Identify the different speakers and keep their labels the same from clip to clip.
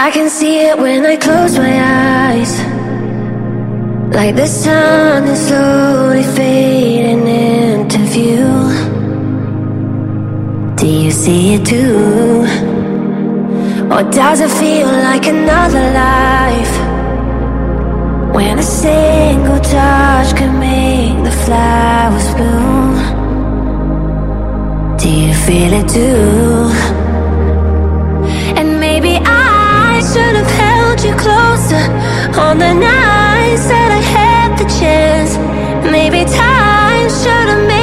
Speaker 1: I can see it when I close my eyes. Like the sun is slowly fading into view. Do you see it too? Or does it feel like another life? When a single touch can make the flowers bloom. Do you feel it too? Should have held you closer on the nights that I had the chance. Maybe time should have made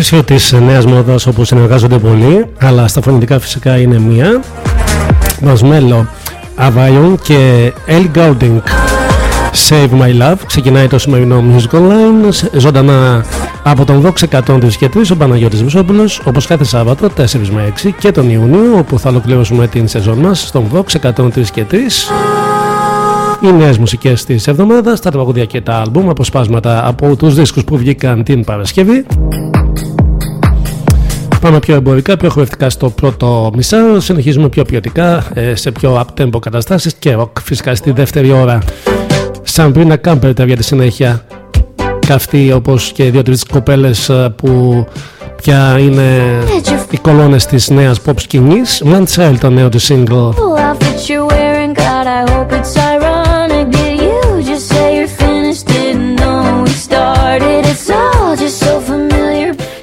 Speaker 2: πλαίσιο της νέας μόδας όπου συνεργάζονται πολλοί, αλλά στα φωνητικά φυσικά είναι μία, Μασμέλο Αβάιον και El Goulding Save My Love. Ξεκινάει το σημερινό Music Online ζωντανά από τον Vox 103 και 3 ο Παναγιώτης Βουσόπουλος όπως κάθε Σάββατο 4 με 6 και τον Ιούνιο όπου θα ολοκληρώσουμε την σεζόν μας στον Vox 103 και 3 οι νέες μουσικές της εβδομάδας, τα τραγουδία και τα άλμπουμ, αποσπάσματα από τους δίσκους που βγήκαν την Παρασκευή. Πάμε πιο εμπορικά, πιο χορευτικά στο πρώτο μισάρο. Συνεχίζουμε πιο ποιοτικά, ε, σε πιο up-tempo καταστάσεις και rock φυσικά στη δεύτερη ώρα. Σαν πριν Κάμπερ για τη συνέχεια καυτή όπως και δύο-τρεις κοπέλες ε, που πια είναι οι κολόνες της νέας pop σκηνής. Man Child το νέο του single.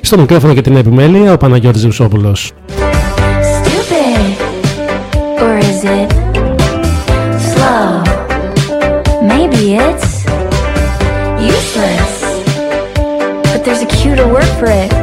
Speaker 2: Στο μικρόφωνο για την επιμέλεια, ο Παναγιώτης
Speaker 3: Ζηλουσόπουλο. Είναι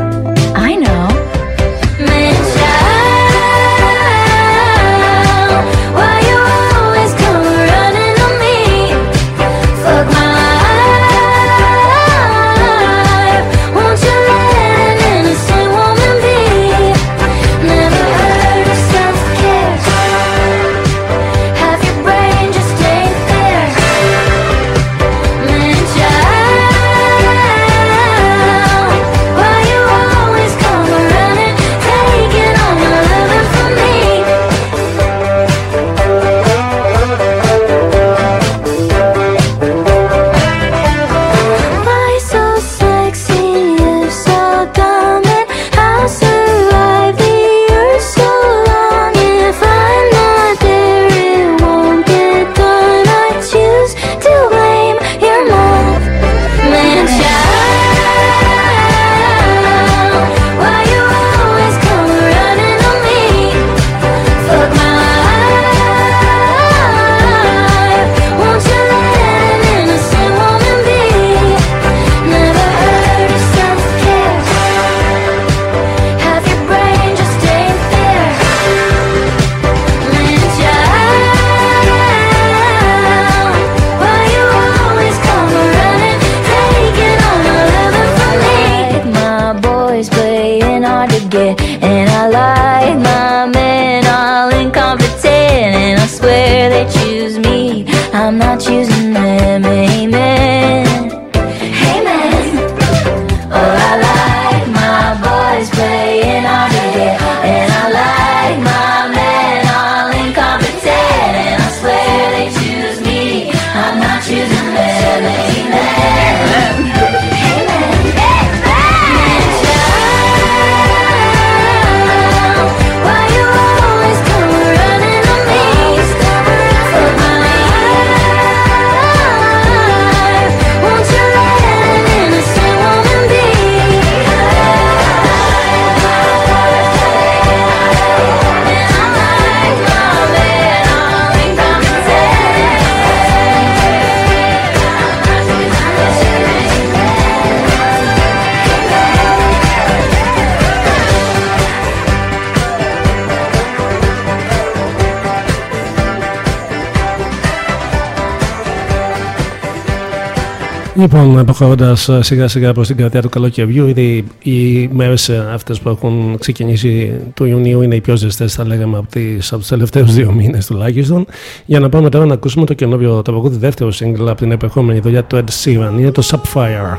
Speaker 2: Λοιπόν, προχωρώντας σιγά σιγά προς την κρατεία του καλοκαιριού, ήδη οι μέρες αυτές που έχουν ξεκινήσει του Ιουνίου είναι οι πιο ζεστές, θα λέγαμε, από, τις, από τους τελευταίους δύο μήνες τουλάχιστον. Για να πάμε τώρα να ακούσουμε το καινούριο, το παγκόσμιο δεύτερο σύγκλημα από την επερχόμενη δουλειά του Ed Sheeran. Είναι το Subfire.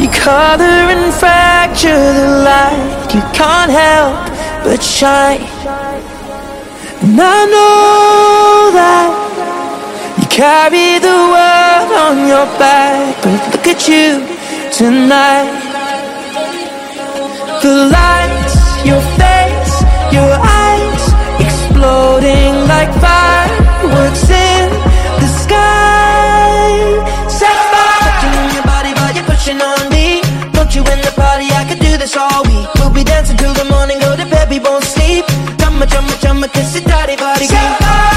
Speaker 4: You color and fracture the light. You can't help but shine. And I know that you carry the world on your back. But look at you tonight. The lights, your face, your eyes exploding like fireworks in the sky. Set fire touching on your body while you're pushing on me. Don't you in the party? I could do this all week. We'll be dancing till the morning, go to bed, we won't sleep. Chumma, chumma, chumma, kiss it, daddy, body, Sapphire your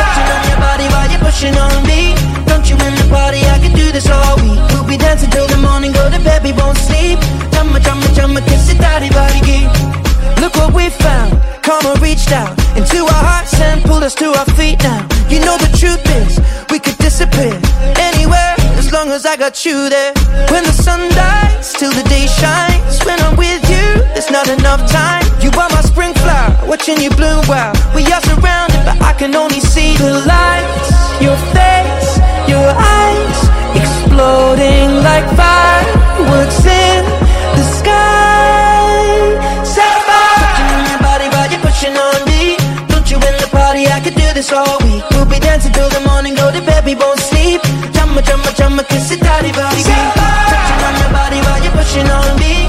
Speaker 4: pushing on me. Don't you in the party? I can do this all week. We'll be dancing till the morning, go to bed, we won't sleep. Chumma, chumma, chumma, kiss it, daddy, body, Look what we found. Karma reached out into our hearts and pulled us to our feet now. You know the truth is, we could disappear anywhere long as I got you there. When the sun dies, till the day shines. When I'm with you, there's not enough time. You are my spring flower, watching you bloom wow. We are surrounded, but I can only see the lights. Your face, your eyes, exploding like fireworks in the sky. Sapphire, touching on your body while you're pushing on me. Don't you in the party? I could do this all week. We'll be dancing till the morning, go to bed, we won't sleep. Chumma, chumma, chumma, kiss it, daddy, body. Touching on your body while you're pushing on me.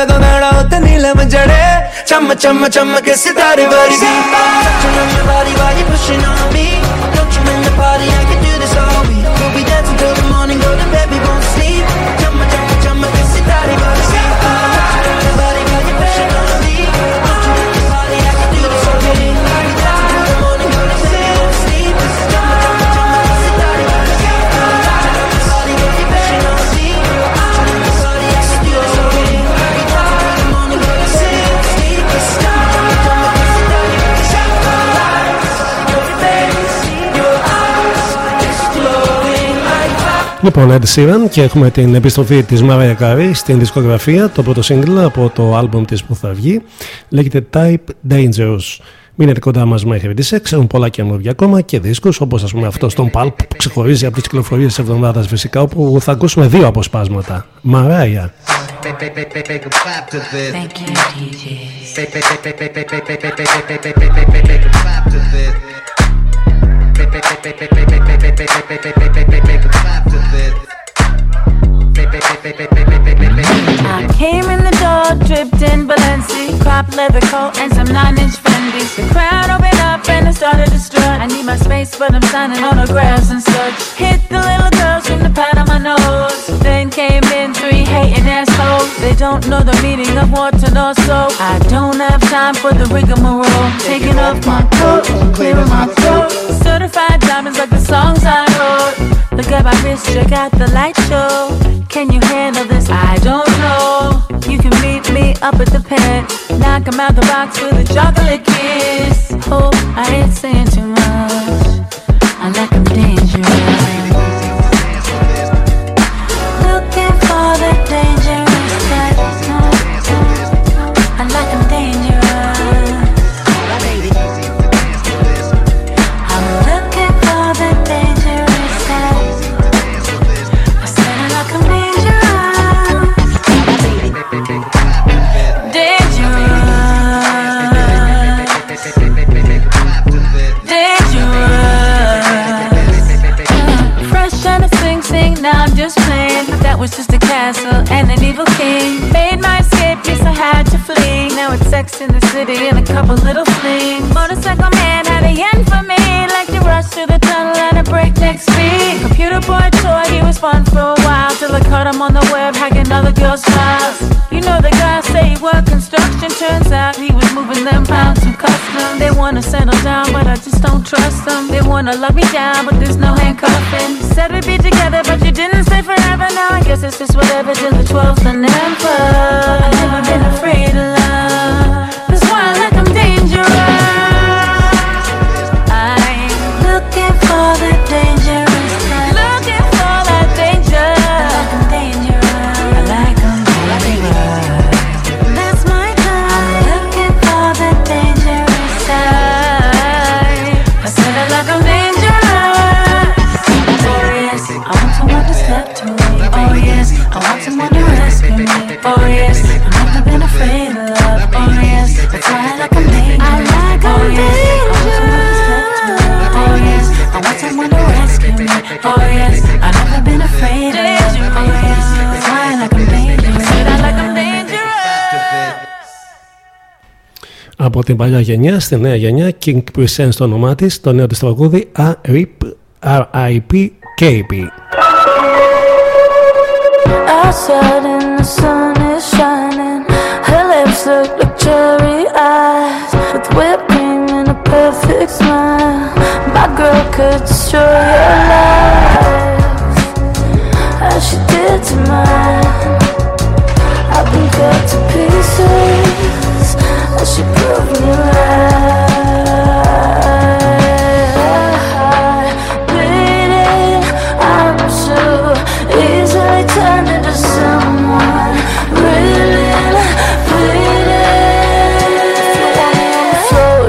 Speaker 5: ਵੇ ਰੱਬ ਨੇ ਦੋਨਾੜਾ ਉੱਤੇ ਨੀਲਮ ਜੜੇ ਚਮ ਚਮ ਚਮ ਕੇ ਸਿਤਾਰੇ ਵਰਗੀ
Speaker 4: Touching on your body while you're pushing on me. Don't you in the party? I can
Speaker 2: Λοιπόν, Ed Sheeran και έχουμε την επιστροφή της Mariah Carey στην δισκογραφία, το πρώτο single από το άλμπουμ της που θα βγει. Λέγεται Type Dangerous. Μείνετε κοντά μας μέχρι τις 6, έχουν πολλά καινούργια ακόμα και δίσκους όπως ας πούμε αυτό στον Pulp που ξεχωρίζει από τις κυκλοφορίες της εβδομάδας φυσικά όπου θα ακούσουμε δύο αποσπάσματα. Mariah.
Speaker 3: Thank you, DJ. I came in the door, dripped in Balenci, crop leather coat and some nine-inch Fendi's. The crowd opened up and I started to strut. I need my space, but I'm signing autographs and such. Hit the little girls from the pat on my nose. Then came in three
Speaker 6: hating assholes. They don't know the meaning of water nor soap. I don't have time for the rigmarole. Taking off my coat, clearing my throat. Certified diamonds like the songs I wrote. Look at my wrist, check out the light show. Can you handle this? I don't know. You can meet me up at the pen. Knock 'em out the box with a chocolate kiss. Oh, I ain't saying too much. I like 'em dangerous. Castle and an evil king. Made my escape, yes, I had to flee. Now it's sex in the city and a couple little flings. Motorcycle man had a yen for me. Like to rush through the tunnel at a breakneck speed. Computer boy toy, he was fun for a while. Till I caught him on the web, hacking other girls' files. You know the guy say he worked construction. Turns out he was moving them pounds wanna settle down, but I just don't trust them. They wanna lock me down, but there's no handcuffing. Said we'd be together, but you didn't stay forever. Now I guess it's just whatever till the 12th and never. I've never been afraid of love.
Speaker 2: Από την παλιά γενιά στη νέα γενιά, King Presents το όνομά τη, το νέο τη τραγούδι R.I.P. R.I.P. KB.
Speaker 6: Outside and the sun is shining. Her lips look like cherry eyes with whipped cream and a perfect smile. My girl could destroy your life as she did to mine. I've been cut to pieces she proved me right. Bleeding, I'm easily turned into someone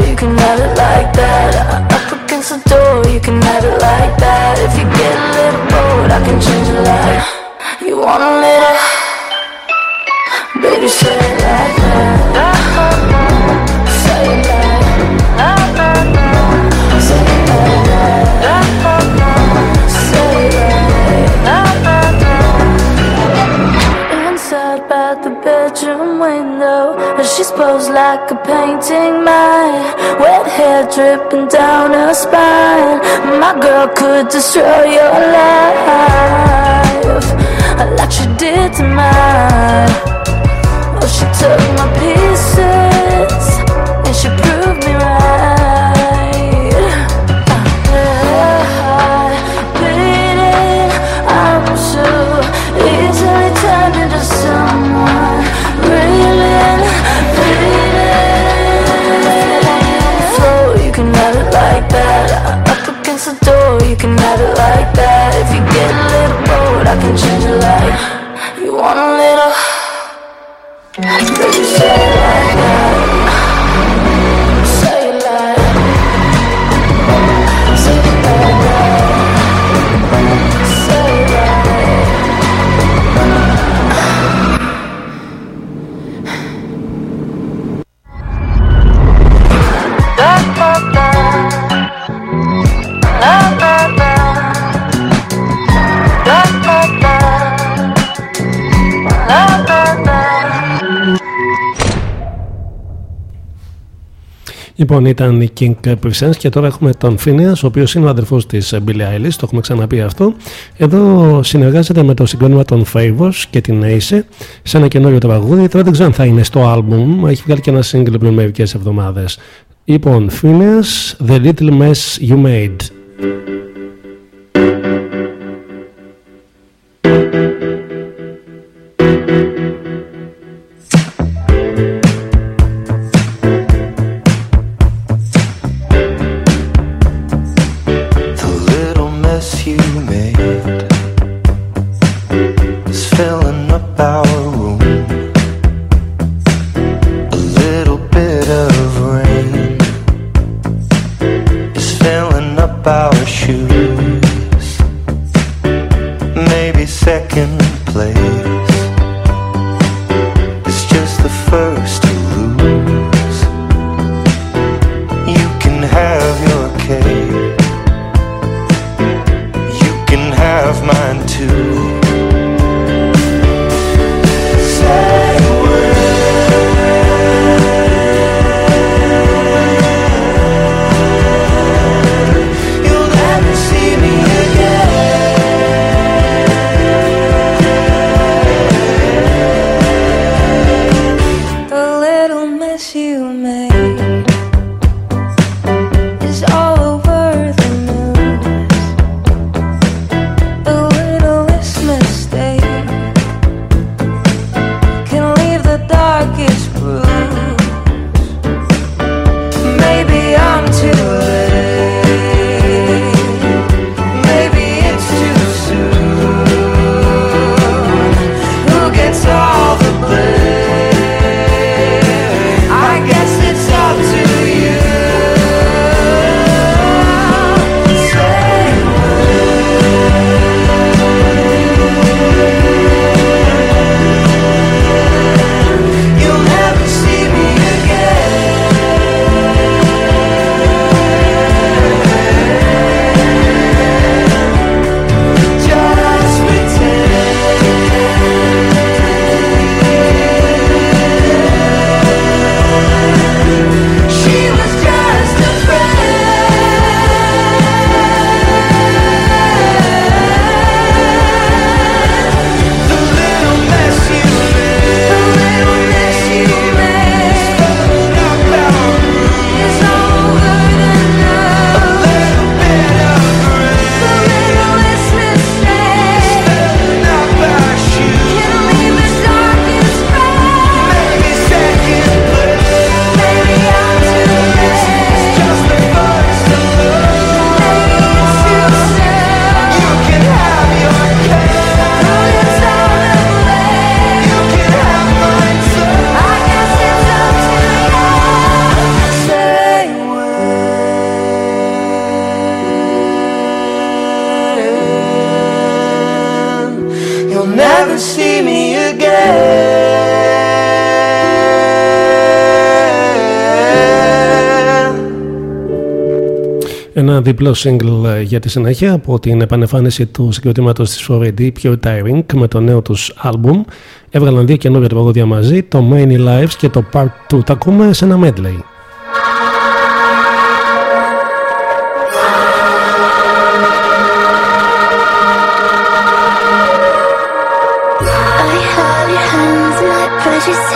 Speaker 6: you can have it like that. Up against the door, you can have it like that. If you get a little bored, I can change your life. You want a little, baby, say like a painting My wet hair dripping down her spine. My girl could destroy your life. Like she did to mine. Oh, she took my pieces can change your life. You want a little, baby, say it
Speaker 5: Λοιπόν, ήταν η King Presents και τώρα έχουμε τον Phineas, ο οποίος είναι ο αδερφός της Billie Eilish, το έχουμε ξαναπεί αυτό. Εδώ συνεργάζεται με το συγκρότημα των Favors και την Ace σε ένα καινούριο τραγούδι. Τώρα δεν ξέρω αν θα είναι στο album, έχει βγάλει και ένα single πριν μερικές εβδομάδες. Λοιπόν, Phineas, The Little Mess You Made. of mine too. διπλό single ε, για τη συνέχεια από την επανεφάνιση του συγκροτήματος της 4D Pure Tiring με το νέο τους άλμπουμ. Έβγαλαν δύο καινούργια τραγούδια μαζί, το Many Lives και το Part 2. Τα ακούμε σε ένα medley.
Speaker 1: I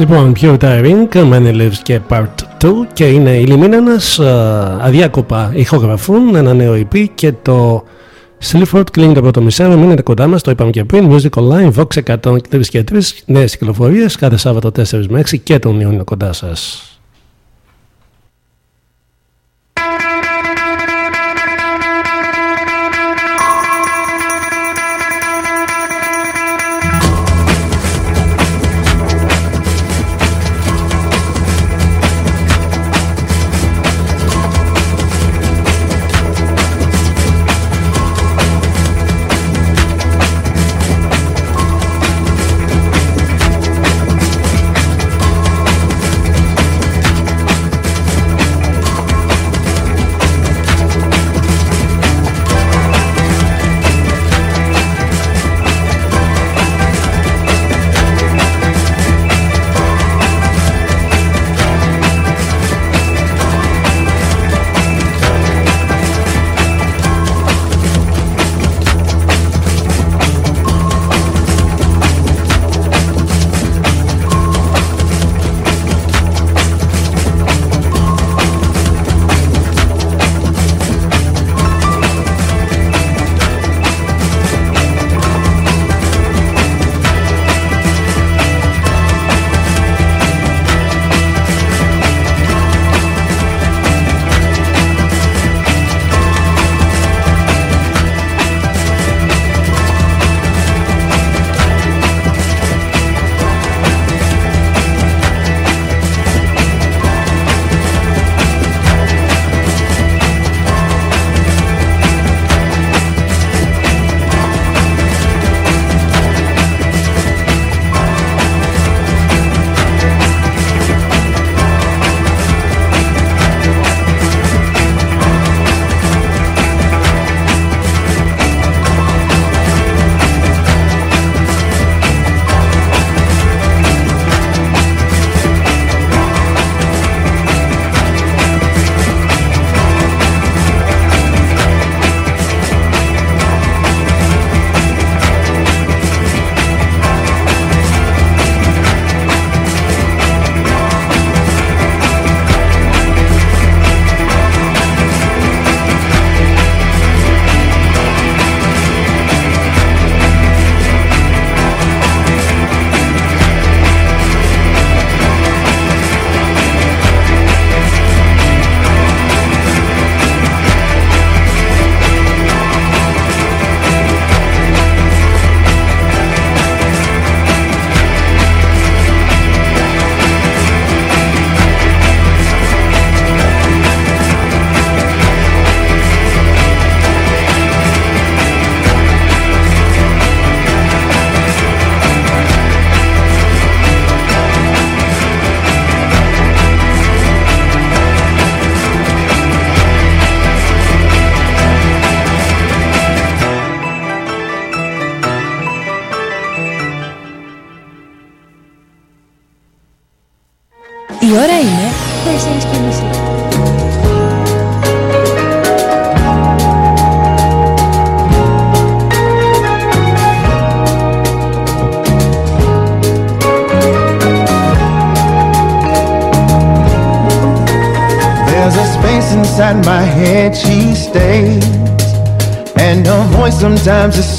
Speaker 1: Λοιπόν, Pure Diving, Many Lives και Part 2 και είναι η Λιμίνανας αδιάκοπα ηχογραφούν ένα νέο EP και το Sleaford κλείνει το πρώτο μισάρο, μείνετε κοντά μας, το είπαμε και πριν, Music Online, Vox 103 και 3, νέες κυκλοφορίες, κάθε Σάββατο 4 με 6 και τον Ιούνιο κοντά σας.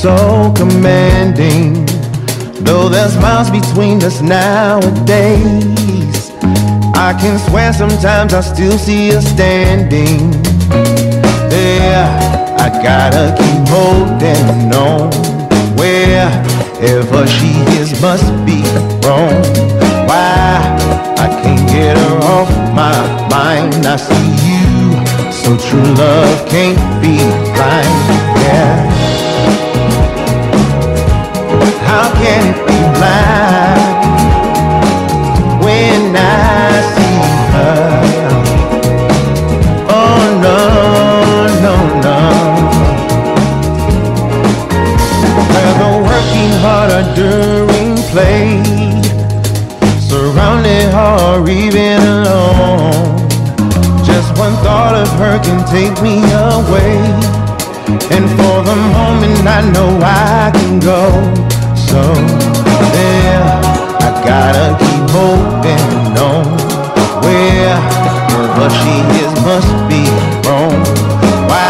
Speaker 7: So commanding. Though there's miles between us nowadays I can swear sometimes I still see her standing. There, I gotta keep holding on. Wherever she is must be wrong. Why, I can't get her off my mind. I see you, so true love can't be blind how can it be blind when I see her? Oh no, no, no. Whether working hard or during play, surrounded or even alone, just one thought of her can take me away. And for the moment I know I can go I gotta keep holding on. Wherever she must be wrong. Why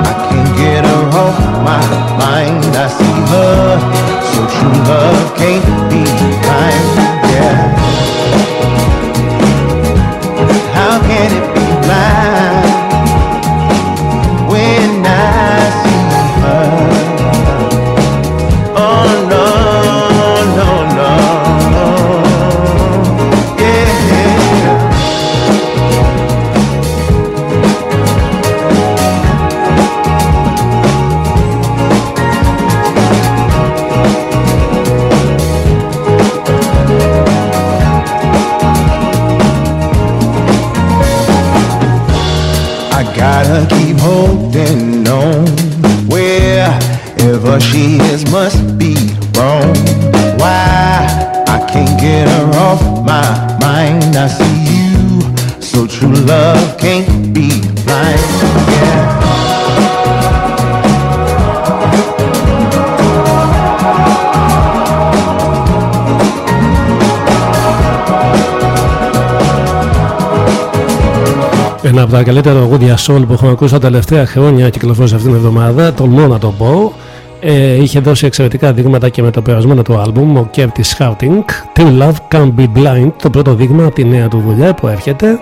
Speaker 7: I can't get her off my mind. I see her so true love can't be kind
Speaker 2: Ένα από τα καλύτερα τραγούδια soul που έχουμε ακούσει τα τελευταία χρόνια κυκλοφόρησε αυτήν την εβδομάδα, τολμώ να το πω. Ε, είχε δώσει εξαιρετικά δείγματα και με το περασμένο του άλμπουμ, ο Curtis Houting. Till Love Can Be Blind, το πρώτο δείγμα από τη νέα του δουλειά που έρχεται.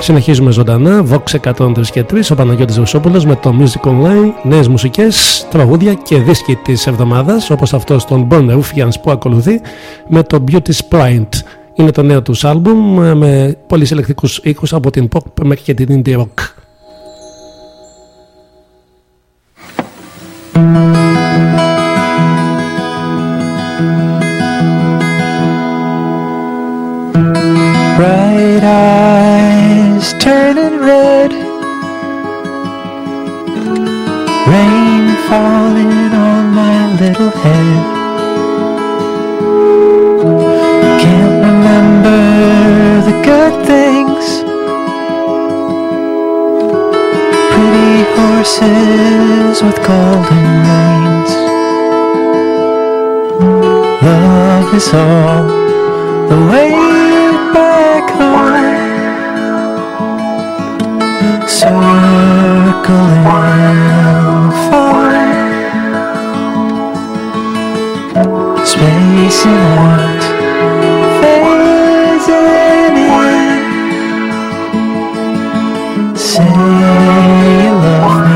Speaker 2: Συνεχίζουμε ζωντανά, Vox 103 και 3, ο Παναγιώτης Βουσόπουλος με το Music Online, νέες μουσικές, τραγούδια και δίσκοι της εβδομάδας, όπως αυτός των Born Ruffians που ακολουθεί με το Beauty Sprite. Είναι το νέο τους άλμπουμ ε, με πολύ συλλεκτικούς ήχους από την pop μέχρι και την indie rock.
Speaker 8: Bright eyes turning red, rain falling on my little head. Good things, pretty horses with golden reins. Love is all the way back home. Circling far, spacing phasing Say you love me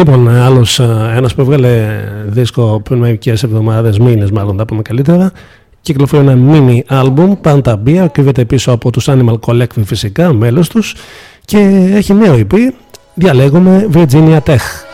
Speaker 9: Λοιπόν, άλλος ένας που έβγαλε δίσκο πριν μερικές εβδομάδες, μήνες μάλλον, τα πούμε καλύτερα. Κυκλοφορεί ένα mini album, Panta Beer, κρύβεται πίσω από τους Animal Collective φυσικά, μέλος τους και έχει νέο EP, διαλέγουμε Virginia Tech.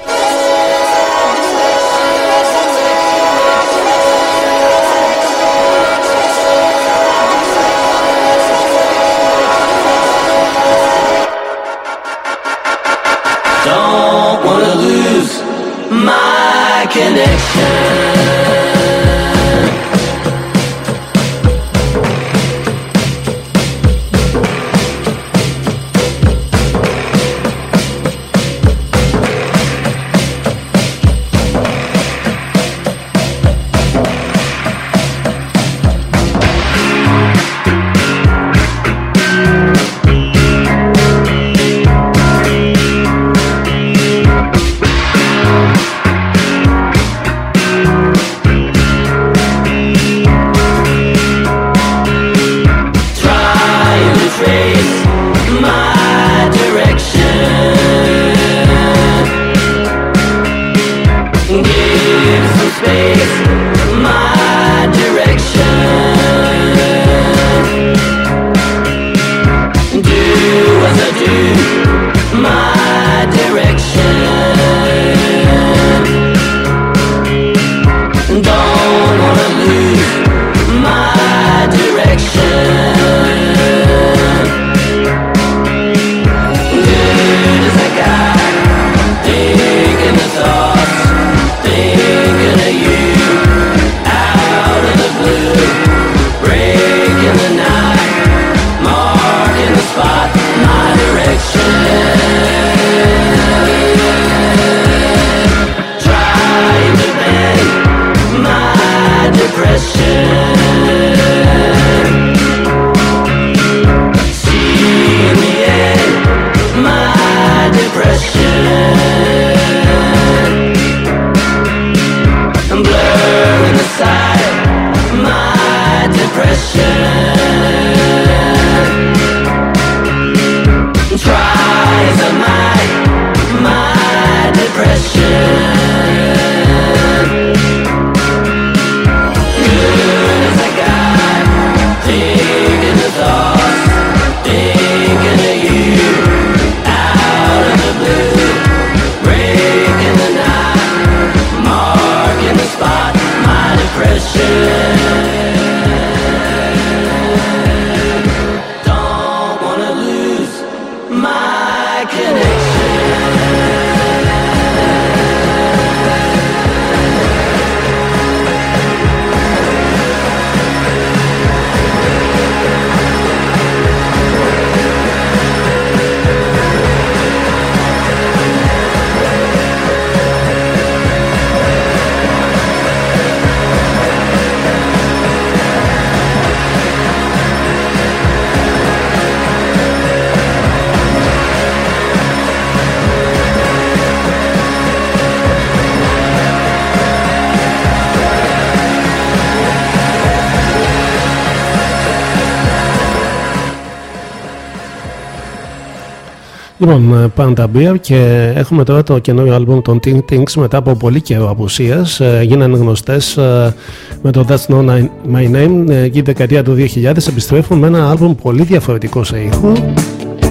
Speaker 9: Λοιπόν, Panda Beer και έχουμε τώρα το καινούριο άλμπουμ των Ting Tings μετά από πολύ καιρό απουσίας. Ε, γίνανε γνωστές ε, με το That's Not My Name ε, και η δεκαετία του 2000 επιστρέφουν με ένα άλμπουμ πολύ διαφορετικό σε ήχο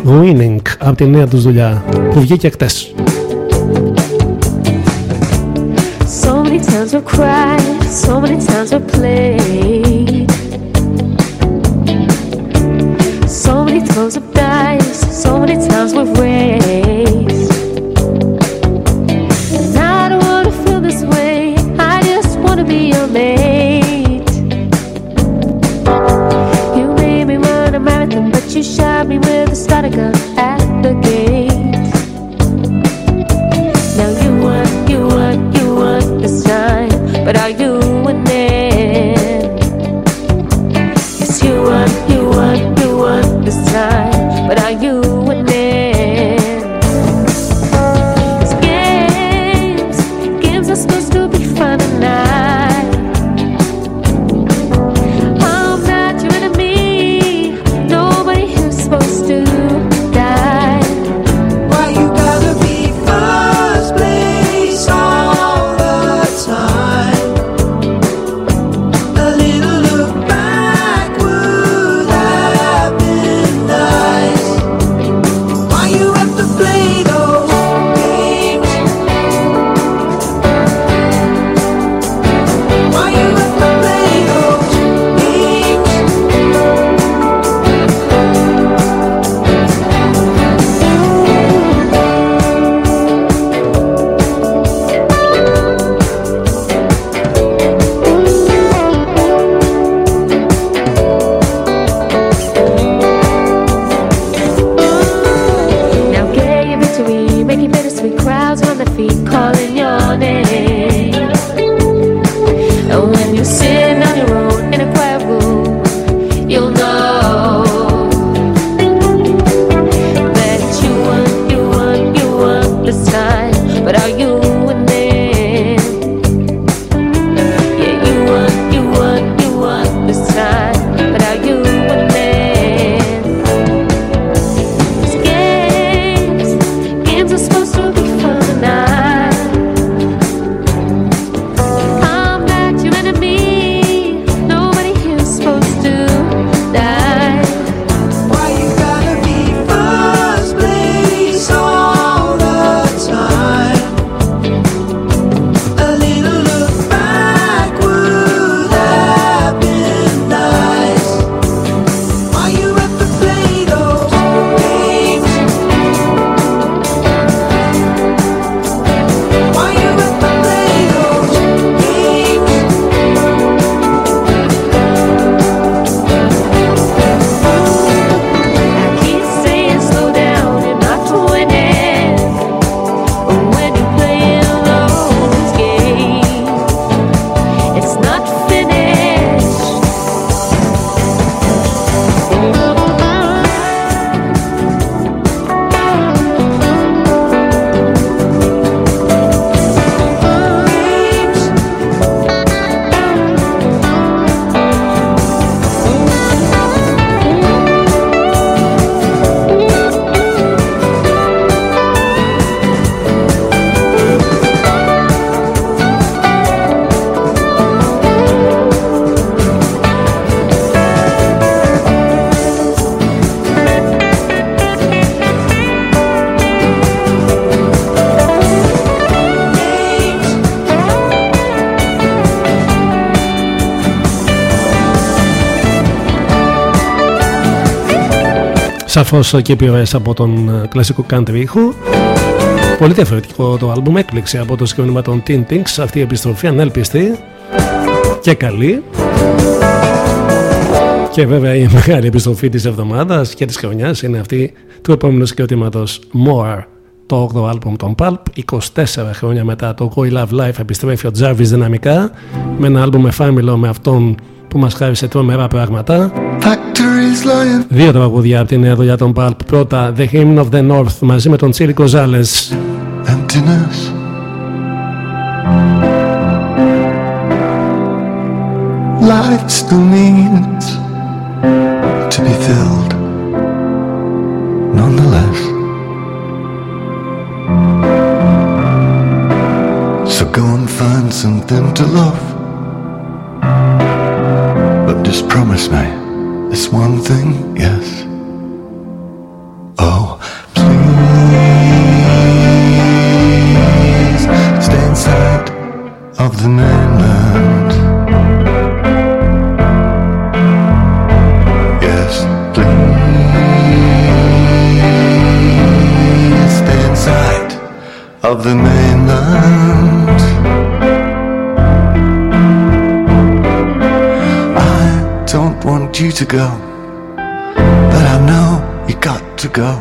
Speaker 9: Winning από τη νέα τους δουλειά που βγήκε χτες. So many times we cried, so many times we played So many times we so many times we've raised.
Speaker 2: Σαφώς και επιρροέ από τον ε, κλασικό country ήχο. Πολύ διαφορετικό το album, έκπληξη από το συγκρότημα των Teen Tinks. Αυτή η επιστροφή ανέλπιστη και καλή. Και βέβαια η μεγάλη επιστροφή της εβδομάδας και της χρονιάς είναι αυτή του επόμενου συγκροτήματος More το 8ο άλμπουμ των Pulp 24 χρόνια μετά το We Love Life επιστρέφει ο Jarvis δυναμικά με ένα άλμπουμ εφάμιλο με αυτόν που μας χάρισε τρομερά πράγματα Δύο τραγουδιά από τη νέα δουλειά των Pulp πρώτα The Hymn of the North μαζί με τον Τσίλι Κοζάλες
Speaker 10: Life still needs to be filled nonetheless So go and find something to love. But just promise me this one thing, yes. To go, but I know you got to go.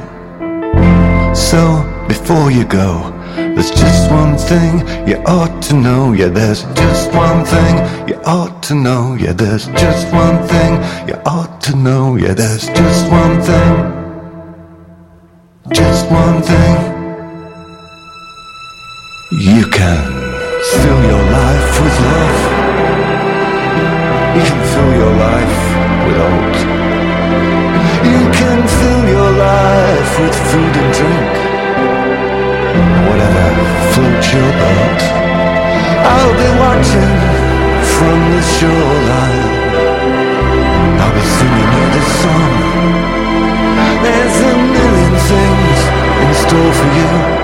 Speaker 10: So before you go, there's just one thing you ought to know. Yeah, there's just one thing you ought to know. Yeah, there's just one thing you ought to know. Yeah, there's just one thing. Just one thing. You can fill your life with love. With food and drink. Whatever floats your boat. I'll be watching from the shoreline. I'll be singing you this song. There's a million things in store for you.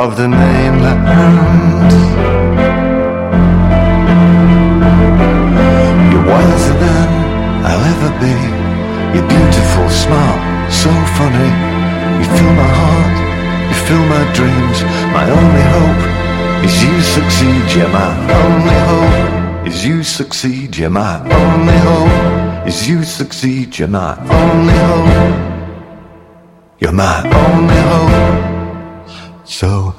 Speaker 10: Of the mainland. You're wiser than I'll ever be. You're beautiful, smart, so funny. You fill my heart, you fill my dreams. My only hope is you succeed. Yeah, my only hope is you succeed. Yeah, my only hope is you succeed. Yeah, my only hope. You're my only hope. So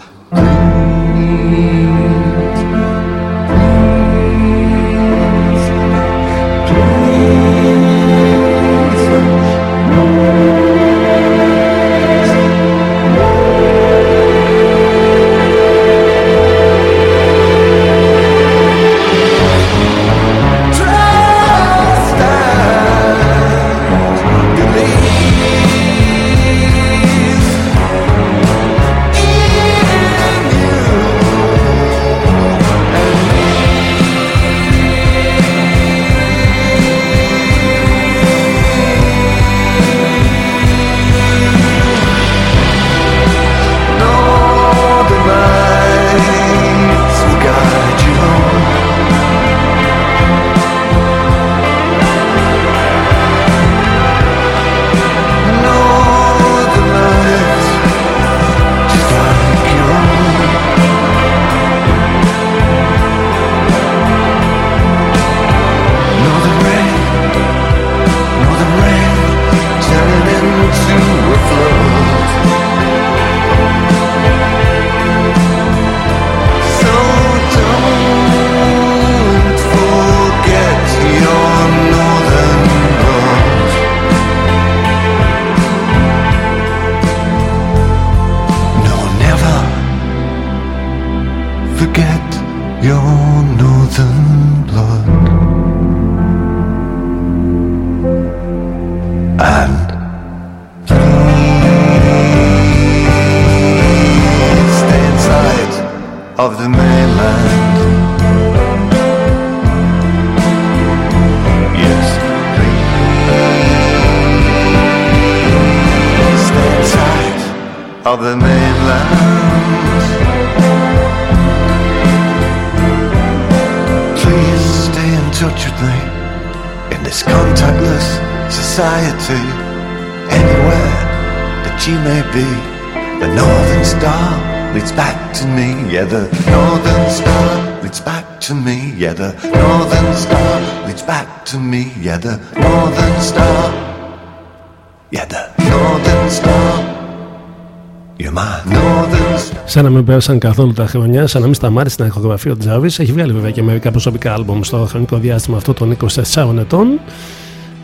Speaker 2: μην πέρασαν καθόλου τα χρόνια, σαν να μην σταμάτησε την ηχογραφία ο Τζάβης. Έχει βγάλει βέβαια και μερικά προσωπικά άλμπομ στο χρονικό διάστημα αυτό των 24 ετών.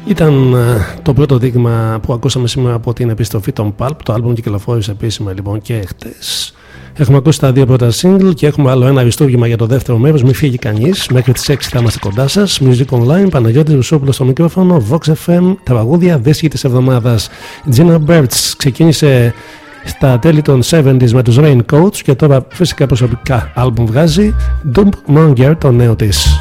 Speaker 2: Ήταν ε, το πρώτο δείγμα που ακούσαμε σήμερα από την επιστροφή των Pulp. Το άλμπομ κυκλοφόρησε επίσημα λοιπόν και χτες. Έχουμε ακούσει τα δύο πρώτα single και έχουμε άλλο ένα αριστούργημα για το δεύτερο μέρος. Μην φύγει κανείς. Μέχρι τις 6 θα είμαστε κοντά σας. Music Online, Παναγιώτη Ρουσόπουλος στο μικρόφωνο, Vox FM, τραγούδια δέσχη της εβδομάδας. Gina Birds ξεκίνησε στα τέλη των 70s με τους Raincoats και τώρα φυσικά προσωπικά άλμπουμ βγάζει Dump Monger το νέο της.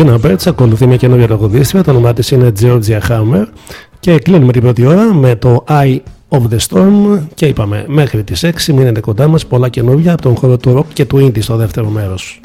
Speaker 2: Gina Birds ακολουθεί μια καινούργια τραγουδίστρια. Το όνομά της είναι Georgia Hammer. Και κλείνουμε την πρώτη ώρα με το Eye of the Storm. Και είπαμε μέχρι τις 6 μείνετε κοντά μας πολλά καινούργια από τον χώρο του rock και του indie στο δεύτερο
Speaker 10: μέρος.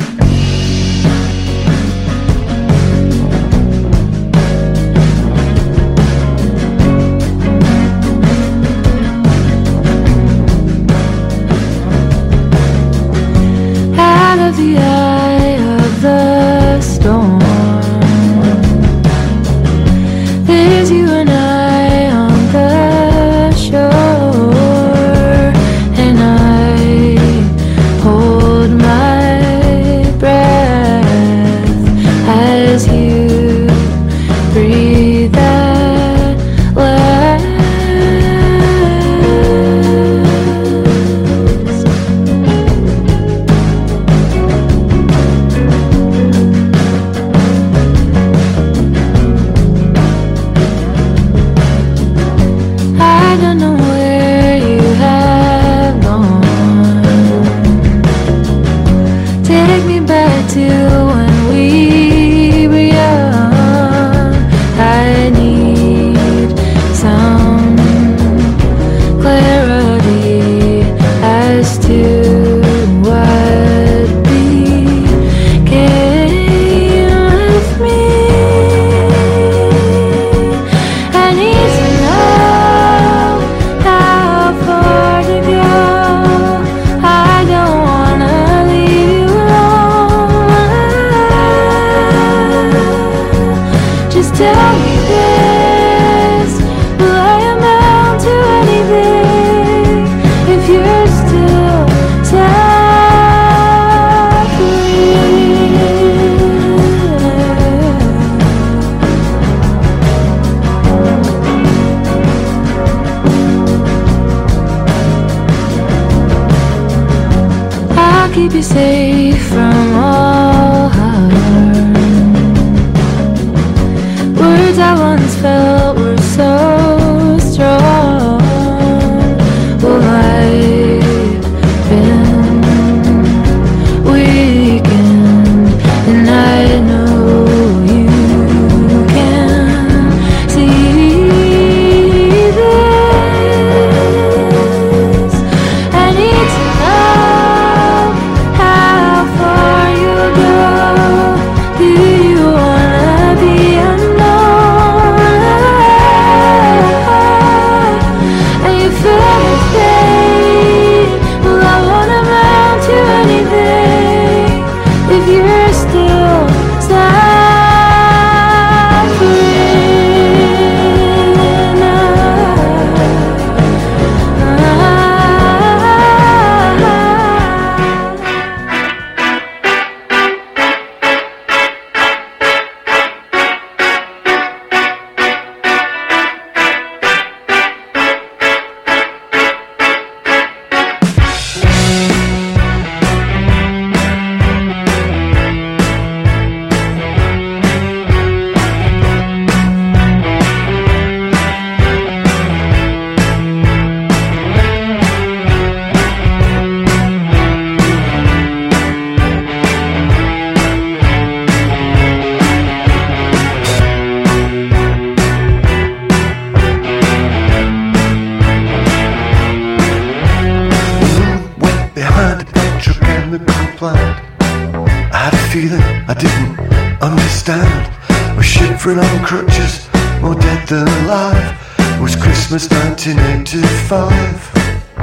Speaker 10: 1985.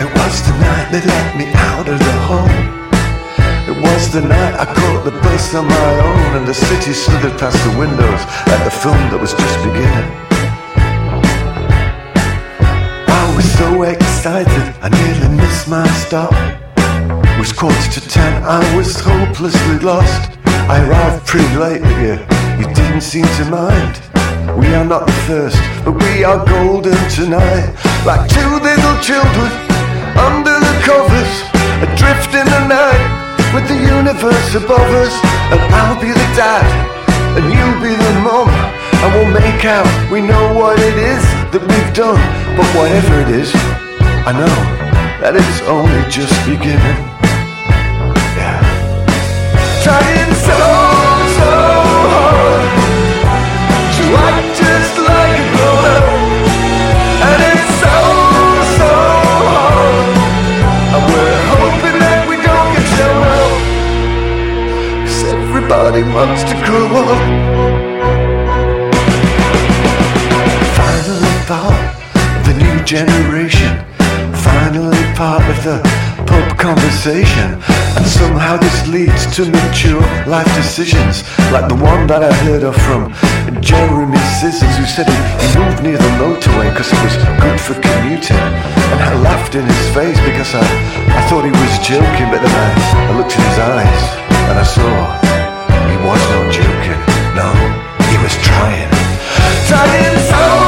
Speaker 10: It was the night they let me out of the home. It was the night I caught the bus on my own, and the city slithered past the windows at the film that was just beginning. I was so excited, I nearly missed my stop. It was quarter to ten, I was hopelessly lost. I arrived pretty late, but you didn't seem to mind. We are not the first, but we are golden tonight. Like two little children under the covers, adrift in the night, with the universe above us. And I'll be the dad, and you'll be the mum. And we'll make out we know what it is that we've done. But whatever it is, I know that it's only just beginning. Yeah. Trying so everybody wants to grow up. Finally part of the new generation. Finally part of the pub conversation. And somehow this leads to mature life decisions. Like the one that I heard of from Jeremy Scissors, who said he, moved near the motorway because it was good for commuting. And I laughed in his face because I, I thought he was joking, but then I, I looked in his eyes and I saw he was not joking. No, he was trying. Trying so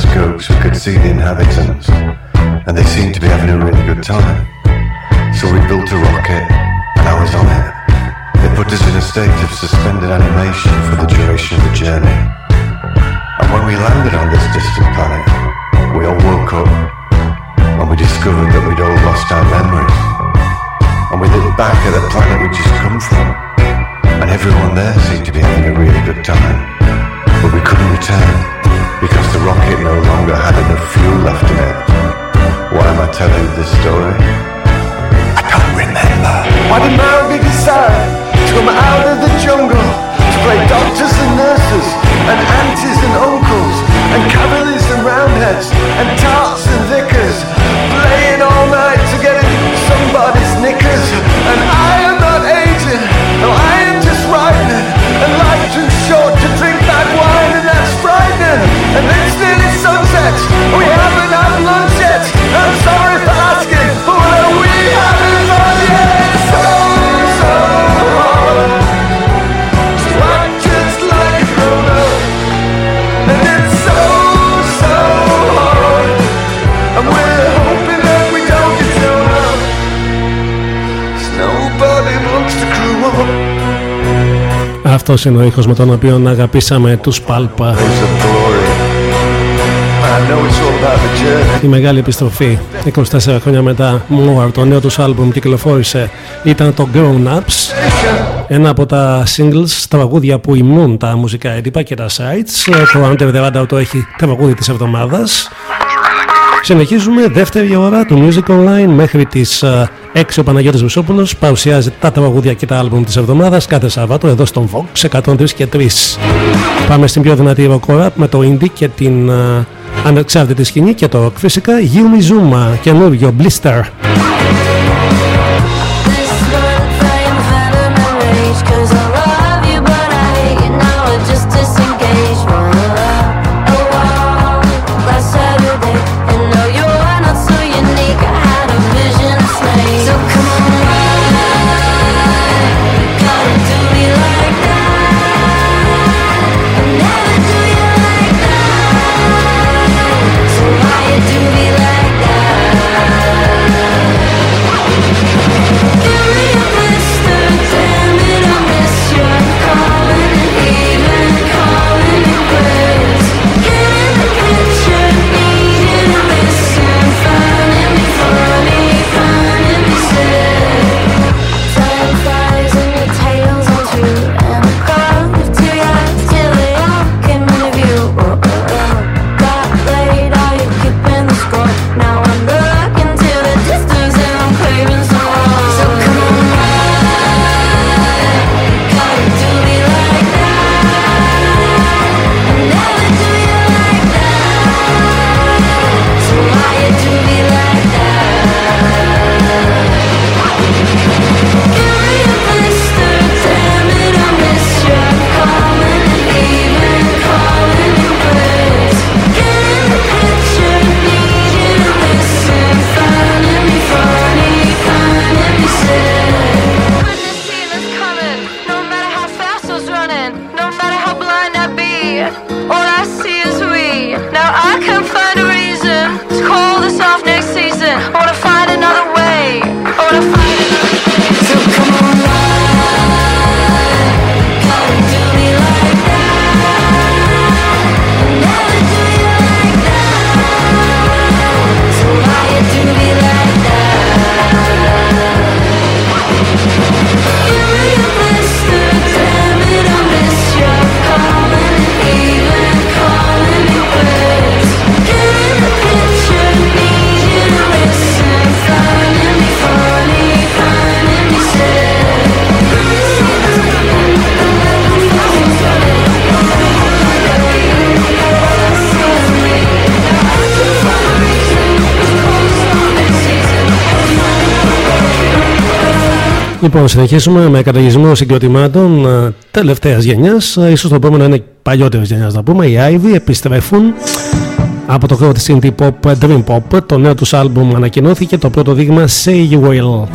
Speaker 2: telescopes we could see the inhabitants, and they seemed to be having a really good time. So we built a rocket, and I was on it. They put us in a state of suspended animation for the duration of the journey. And when we landed on this distant planet, we all woke up and we discovered that we'd all lost our memories. And we looked back at the planet we'd just come from, and everyone there seemed to be having a really good time. But we couldn't return because the rocket no longer had enough fuel left in it. Why am I telling you this story? I can't remember.
Speaker 10: Why did be decide to come out of the jungle to play doctors and nurses and aunties and uncles and cavaliers and roundheads and tarts
Speaker 3: Αυτός είναι ο ήχος με τον οποίο αγαπήσαμε τους Πάλπα.
Speaker 2: Days of glory. I know it's all about the journey.
Speaker 3: Η μεγάλη επιστροφή 24 χρόνια μετά More, το νέο τους άλμπουμ κυκλοφόρησε ήταν το Grown Ups ένα από τα singles, τα τραγούδια που υμνούν τα μουσικά έντυπα και τα sites το Under the Radar το έχει τραγούδι της εβδομάδας Συνεχίζουμε δεύτερη ώρα του Music Online μέχρι τις ε, 6 ο Παναγιώτης Βουσόπουλος παρουσιάζει τα τραγούδια και τα άλμπουμ της εβδομάδας κάθε Σαββάτο εδώ στον Vox 103 και 3 Πάμε στην πιο δυνατή rock rap με το indie και την ε, ανεξάρτητη σκηνή και το rock φυσικά Yumi Zuma καινούριο Blister Λοιπόν, συνεχίσουμε με καταγισμό συγκροτημάτων ε, τελευταίας γενιάς. σω το επόμενο είναι παλιότερης γενιάς να πούμε. Οι Ivy επιστρέφουν από το κρύο της indie pop Dream Pop. Το νέο τους άλμπουμ ανακοινώθηκε. Το πρώτο δείγμα Say You Will.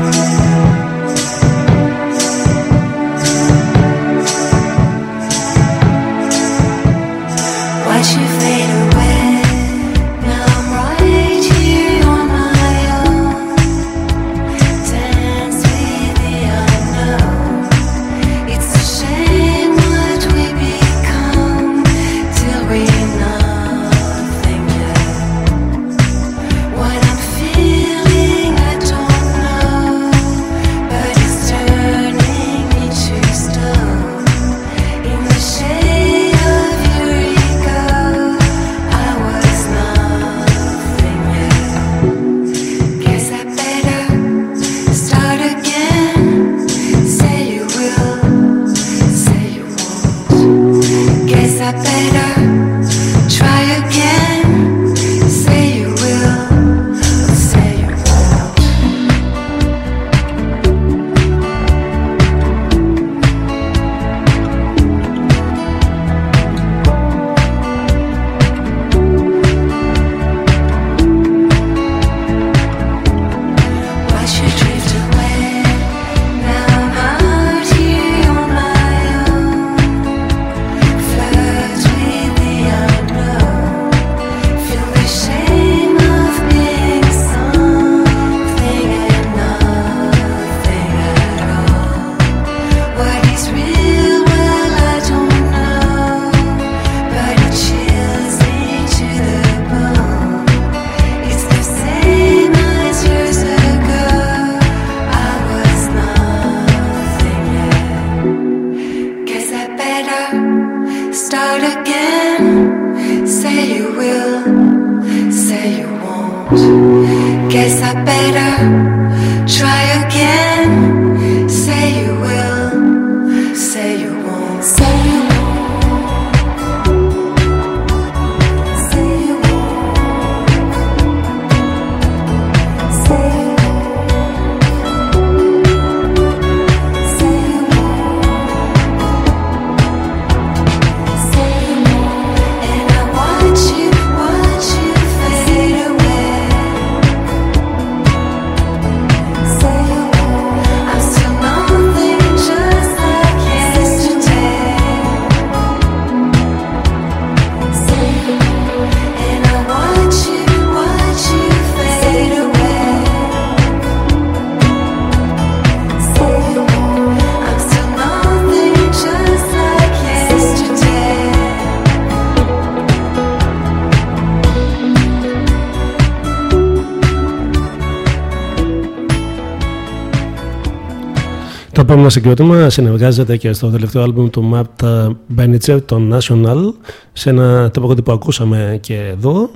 Speaker 2: μας συγκρότημα συνεργάζεται και στο τελευταίο άλμπουμ του Μάπτα Μπένιτσερ, τον National, σε ένα τραγούδι που ακούσαμε και εδώ,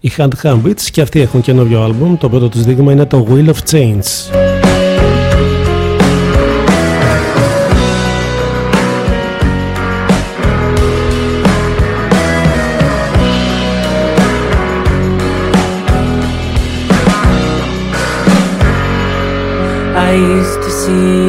Speaker 2: οι Hand Habits, και αυτοί έχουν καινούριο άλμπουμ. Το πρώτο τους δείγμα είναι το Wheel of Change.
Speaker 11: I used to see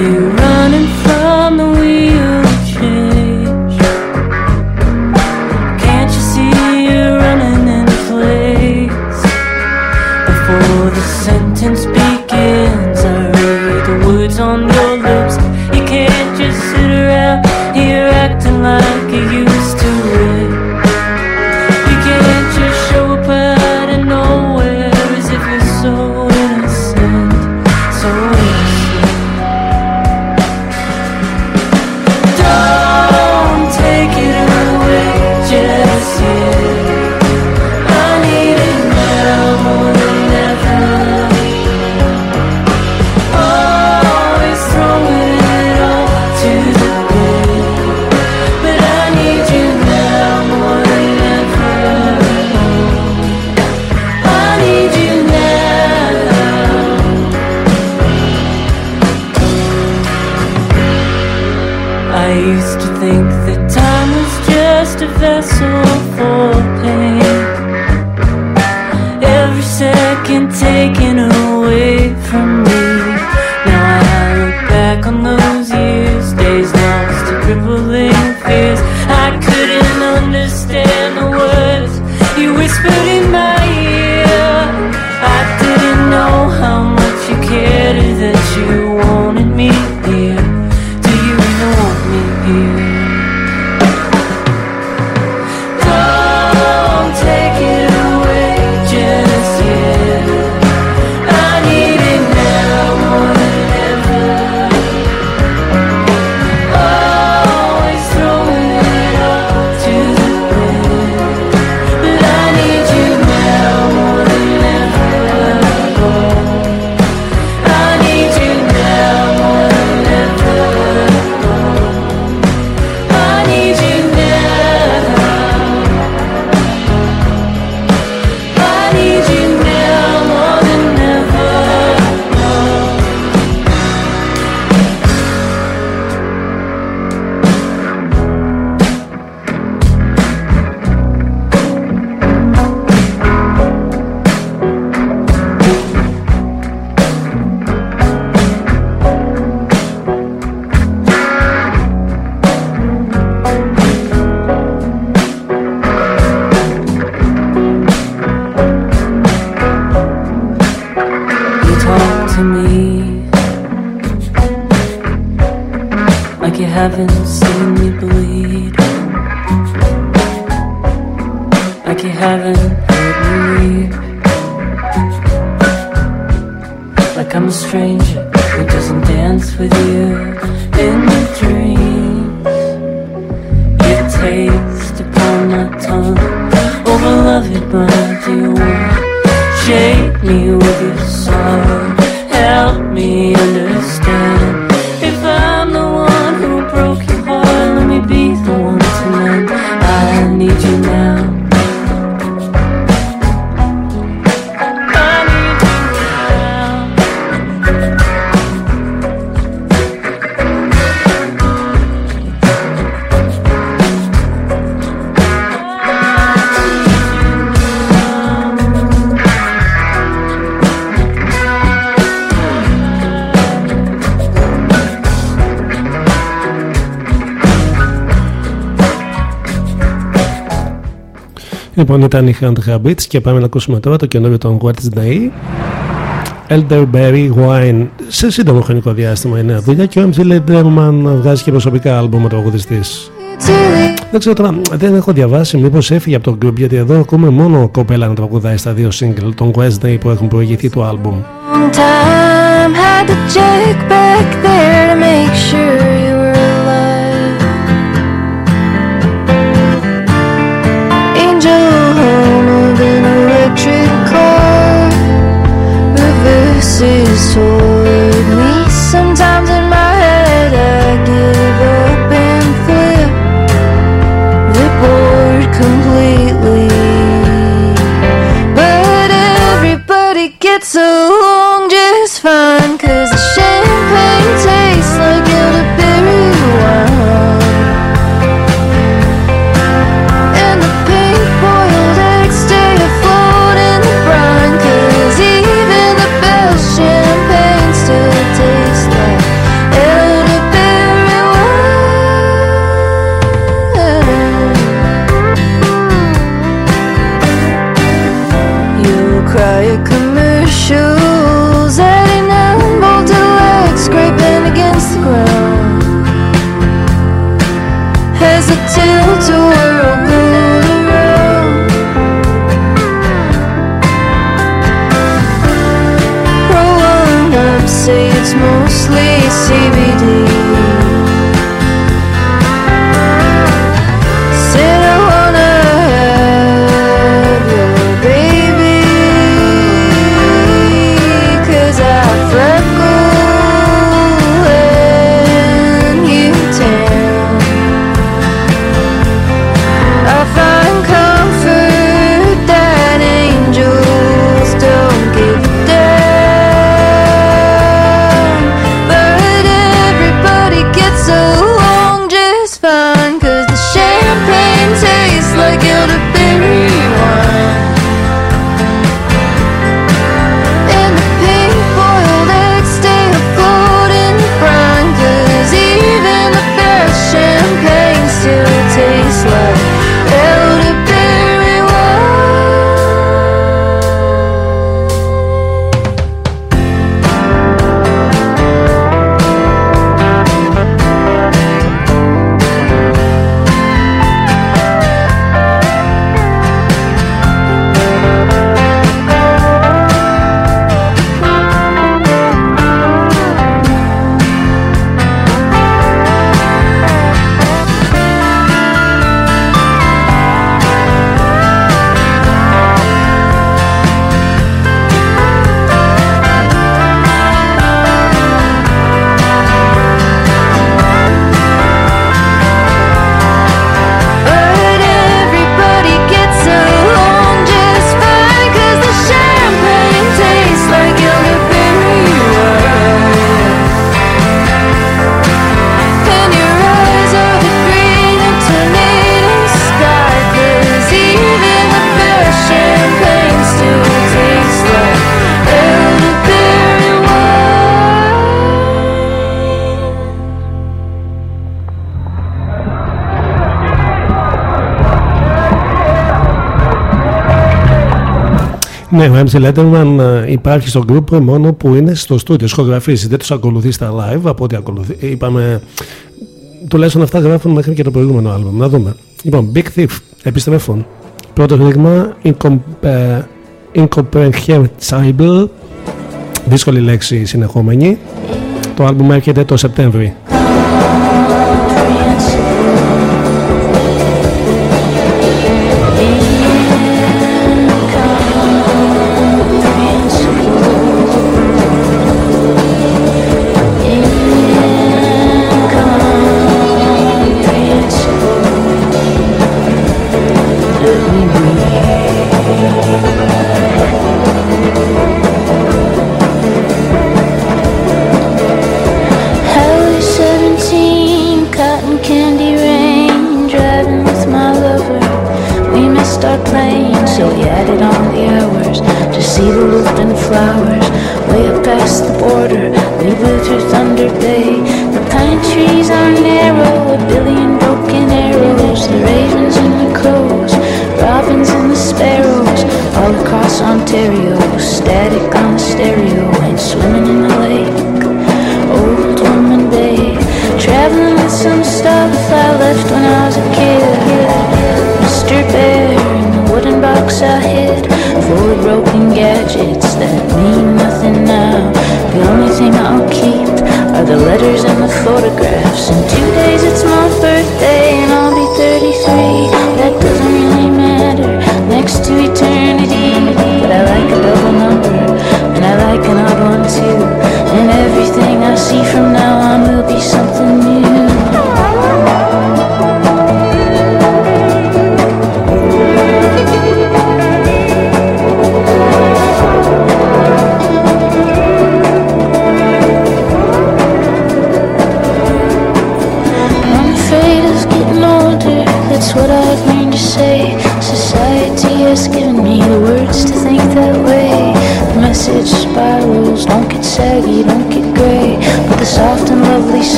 Speaker 2: Λοιπόν, ήταν η Hunt Habits και πάμε να ακούσουμε τώρα το καινούριο των What's Day. Elderberry Wine σε σύντομο χρονικό διάστημα η νέα δουλειά και ο MC Lederman βγάζει και προσωπικά άλμπουμ ο τραγουδιστής. Δεν ξέρω τώρα, δεν έχω διαβάσει μήπως έφυγε από το group γιατί εδώ ακούμε μόνο κοπέλα να τραγουδάει στα δύο single των Wednesday που έχουν προηγηθεί το άλμπουμ.
Speaker 12: Long me. Sometimes in my head I give up and flip. Completely. But everybody gets along
Speaker 2: Ναι, ο MC Letterman ε, υπάρχει στο group μόνο που είναι στο στούντιο, σχογραφίσει. Δεν τους ακολουθεί στα live από ό,τι ακολουθεί. Είπαμε, τουλάχιστον αυτά γράφουν μέχρι και το προηγούμενο album. Να δούμε. Λοιπόν, Big Thief, επιστρέφουν. Πρώτο δείγμα, incom, ε, Incomprehensible. Δύσκολη λέξη συνεχόμενη. Το album έρχεται το Σεπτέμβρη.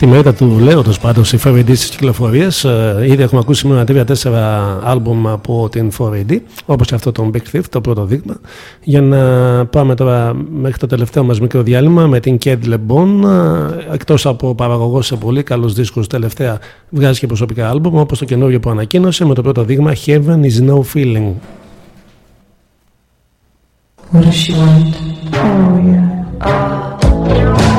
Speaker 2: τη μέρα του λέοντος πάντως η 4AD στις κυκλοφορίες. Ε, ήδη έχουμε ακούσει μόνο τρία τέσσερα άλμπουμ από την 4AD, όπως και αυτό τον Big Thief, το πρώτο δείγμα. Για να πάμε τώρα μέχρι το τελευταίο μας μικρό διάλειμμα με την Ked LeBon. Ε, εκτός από παραγωγός σε πολύ καλούς δίσκους τελευταία βγάζει και προσωπικά άλμπουμ, όπως το καινούργιο που ανακοίνωσε με το πρώτο δείγμα Heaven is no feeling.
Speaker 5: What does she want? Oh yeah.
Speaker 6: Uh...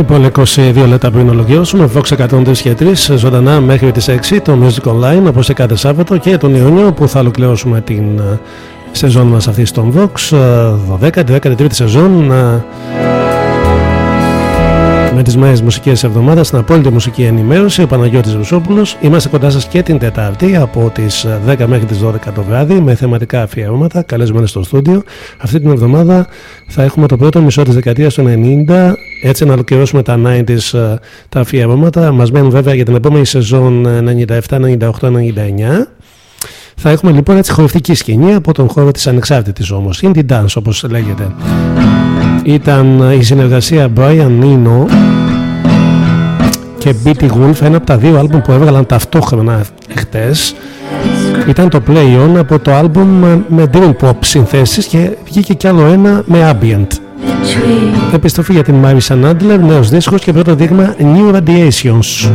Speaker 13: Λοιπόν, 22 λεπτά πριν ολοκληρώσουμε, Vox 103 και 3 ζωντανά μέχρι τις 6 το Music Online όπως και κάθε Σάββατο και τον Ιούνιο που θα ολοκληρώσουμε την ε, σεζόν μας αυτή στον Vox, ε, 12η, 13η σεζόν ε, με τις μέρες μουσικές εβδομάδας στην απόλυτη μουσική ενημέρωση ο Παναγιώτης Βουσόπουλος. Είμαστε κοντά σας και την Τετάρτη από τις 10 μέχρι τις 12 το βράδυ με θεματικά αφιερώματα καλεσμένες στο στούντιο. Αυτή την εβδομάδα θα έχουμε το πρώτο μισό της δεκαετίας του 90 έτσι να ολοκληρώσουμε τα 90's ε, τα αφιερώματα. Μας μένουν βέβαια για την επόμενη σεζόν ε, 97, 98, 99 θα έχουμε λοιπόν έτσι χορευτική σκηνή από τον χώρο της ανεξάρτητης όμως. Indie dance όπως λέγεται. Ήταν η συνεργασία Brian Eno και Beatty Wolf ένα από τα δύο άλμπουμ που έβγαλαν ταυτόχρονα χτες ήταν το Play On από το άλμπουμ με Dream Pop συνθέσεις και βγήκε κι άλλο ένα με Ambient Επιστροφή για την Μάρισα Νάντλερ, νέος δίσκος και πρώτο δείγμα New Radiations.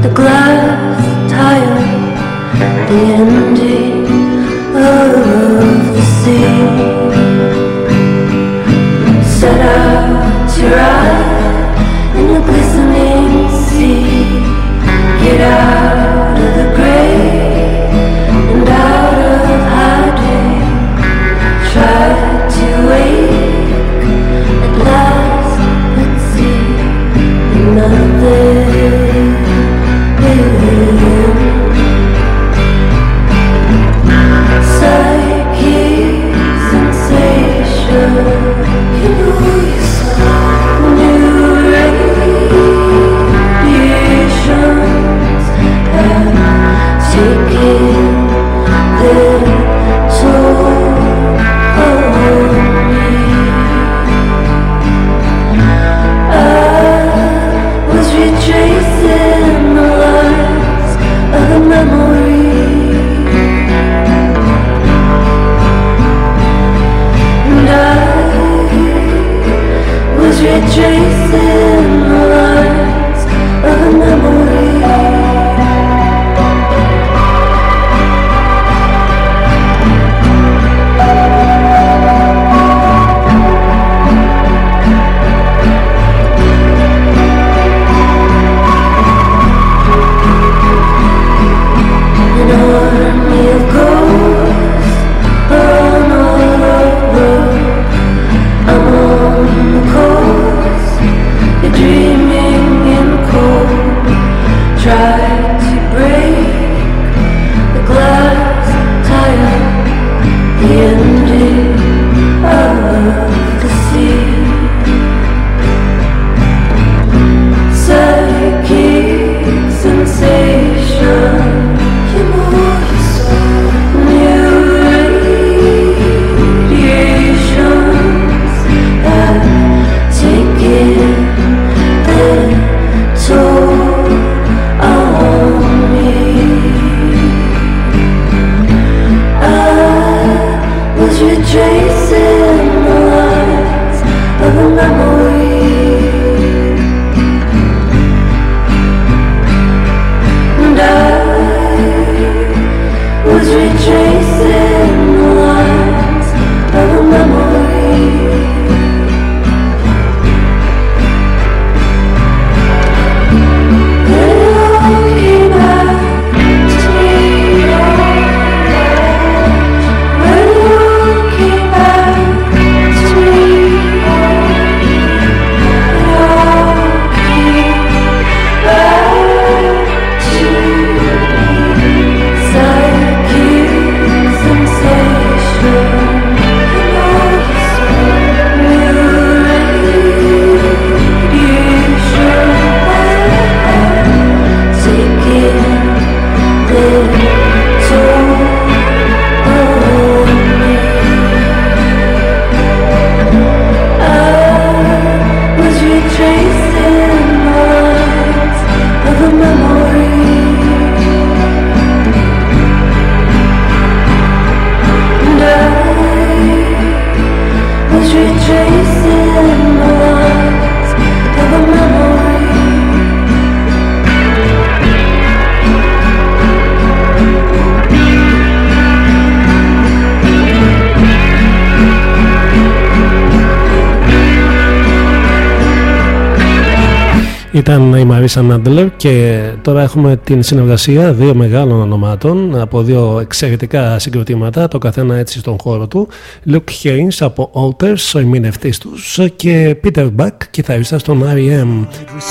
Speaker 2: Και τώρα έχουμε την συνεργασία δύο μεγάλων ονομάτων από δύο εξαιρετικά συγκροτήματα, το καθένα έτσι στον χώρο του. Luke Haynes από Alters, ο ημινευτής τους και Peter Buck, κιθαρίστας των R.E.M.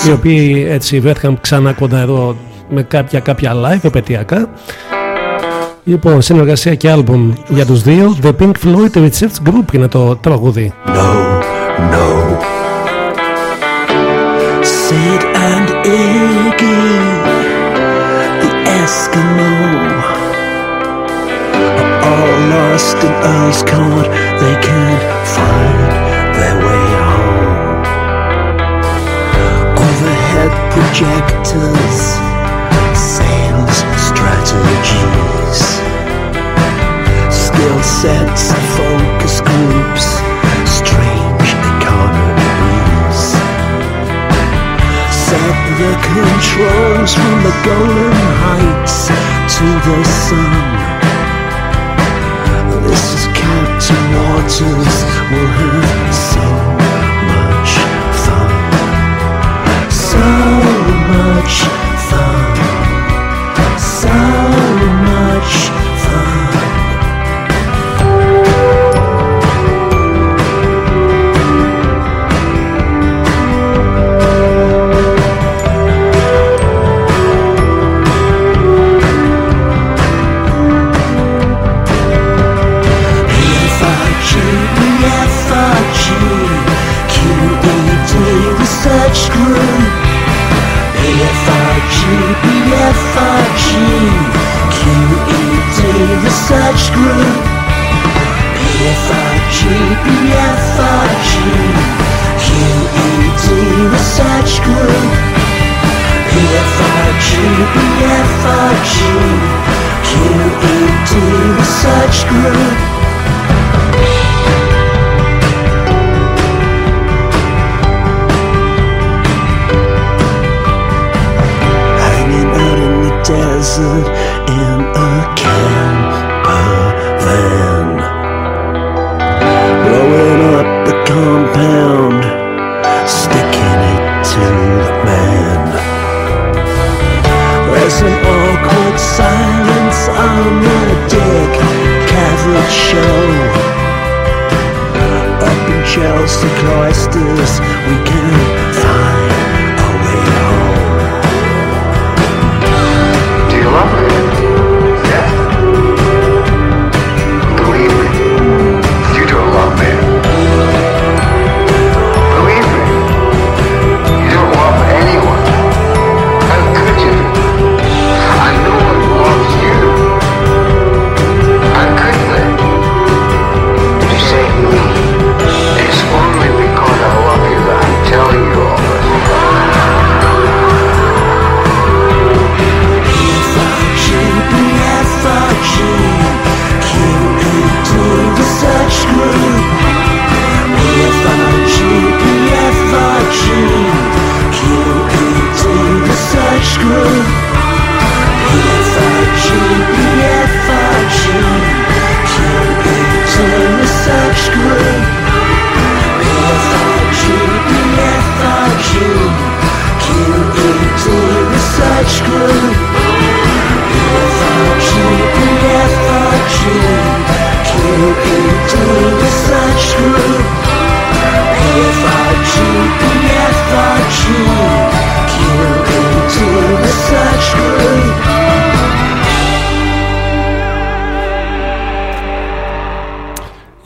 Speaker 2: οι οποίοι έτσι βρέθηκαν ξανά κοντά εδώ με κάποια, κάποια live επαιτειακά. Λοιπόν, συνεργασία και άλμπουμ για τους δύο. The Pink Floyd Research Group είναι το τραγούδι.
Speaker 14: No.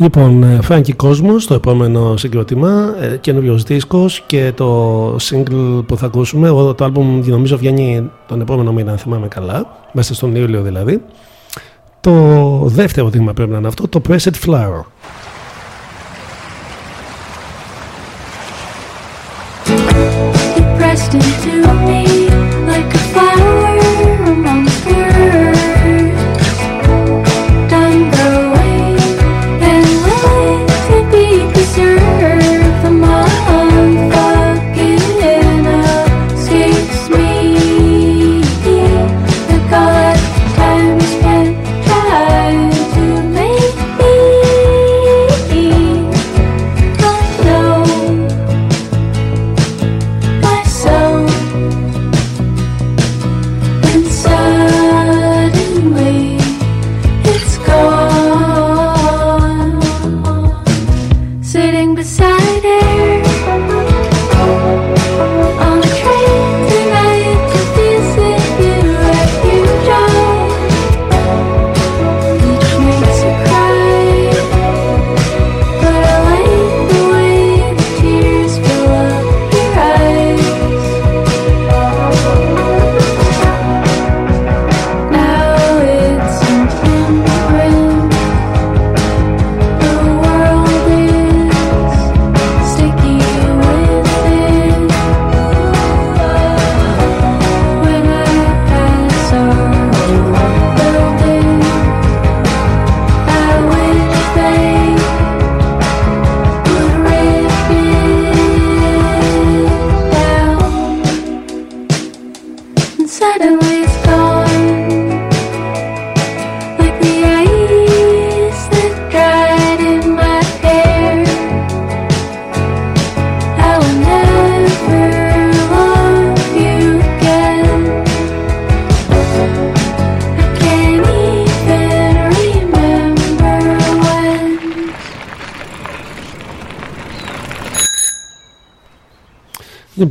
Speaker 2: Λοιπόν, ε, Φράγκη Κόσμο, το επόμενο συγκρότημα, ε, καινούριο δίσκος και το single που θα ακούσουμε. Το album νομίζω βγαίνει τον επόμενο μήνα, αν θυμάμαι καλά, μέσα στον Ιούλιο δηλαδή. Το δεύτερο δείγμα πρέπει να είναι αυτό, το Pressed Flower.
Speaker 12: Depressed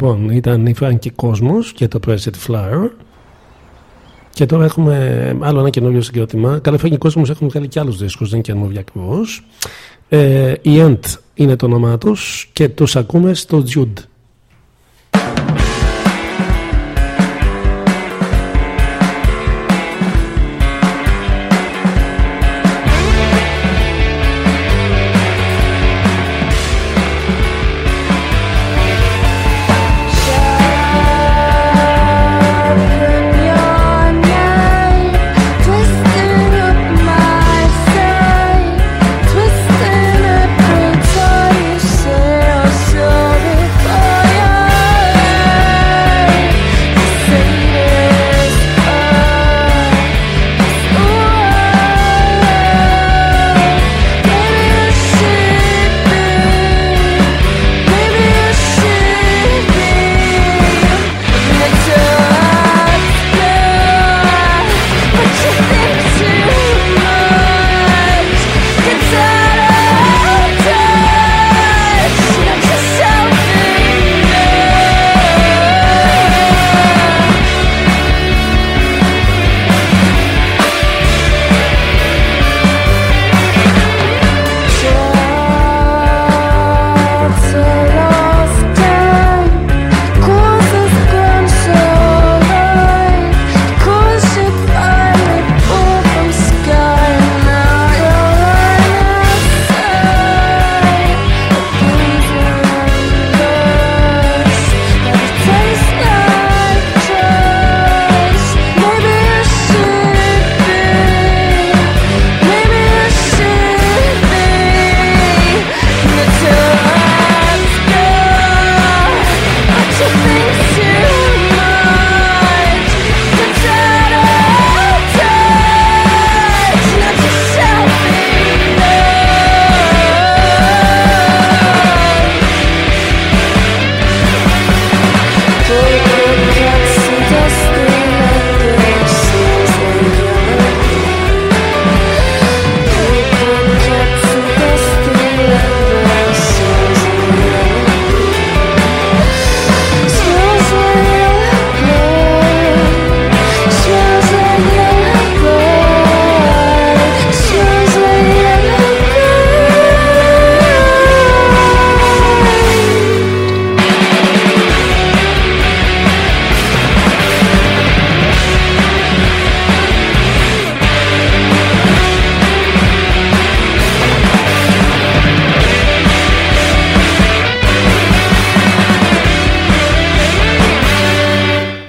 Speaker 13: Λοιπόν, ήταν η Frankie Cosmos και το Preset Flower. Και τώρα έχουμε άλλο ένα καινούριο συγκρότημα. Καλά, Frankie Cosmos έχουν βγάλει και άλλους δίσκους, δεν είναι καινούργια ακριβώς. Ε, η Ent είναι το όνομά τους και τους ακούμε στο Jude.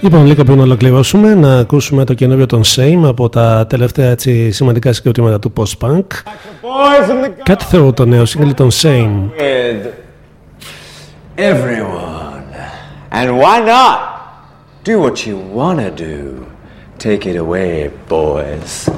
Speaker 13: Λοιπόν, λίγο πριν ολοκληρώσουμε, να ακούσουμε το καινούριο των Same από τα τελευταία έτσι, σημαντικά συγκροτήματα του post-punk. Κάτι θεωρώ το νέο σύγκλι των Same.
Speaker 14: with everyone. And why not? Do what you wanna do. Take it away, boys.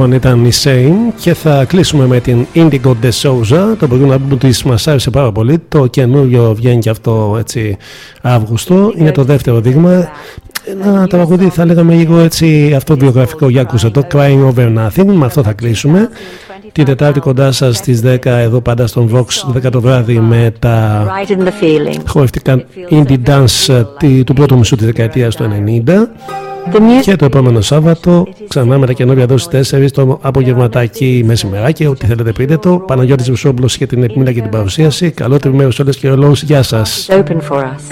Speaker 2: Λοιπόν, ήταν η Shane και θα κλείσουμε με την Indigo De Souza. Το προηγούμενο album της μας άρεσε πάρα πολύ. Το καινούριο βγαίνει και αυτό έτσι Αύγουστο. Είναι το δεύτερο δείγμα. Ένα τραγουδί θα λέγαμε λίγο έτσι αυτοβιογραφικό για άκουσα το Crying Over Nothing. Με αυτό θα κλείσουμε. Την Τετάρτη κοντά σας στις 10 εδώ πάντα στον Vox 10 το βράδυ με τα
Speaker 15: Right in the feeling.
Speaker 2: χορευτικά indie dance ε, τη- του πρώτου μισού της δεκαετίας του 90. Και το επόμενο Σάββατο ξανά με τα καινούργια εδώ στις 4 το απογευματάκι μεσημεράκι. Ό,τι θέλετε πείτε το. Παναγιώτης Βουσόμπλος για την επιμήνα και την παρουσίαση. Καλό τριμέρο σε όλες και όλους. Γεια σας.
Speaker 15: open for us.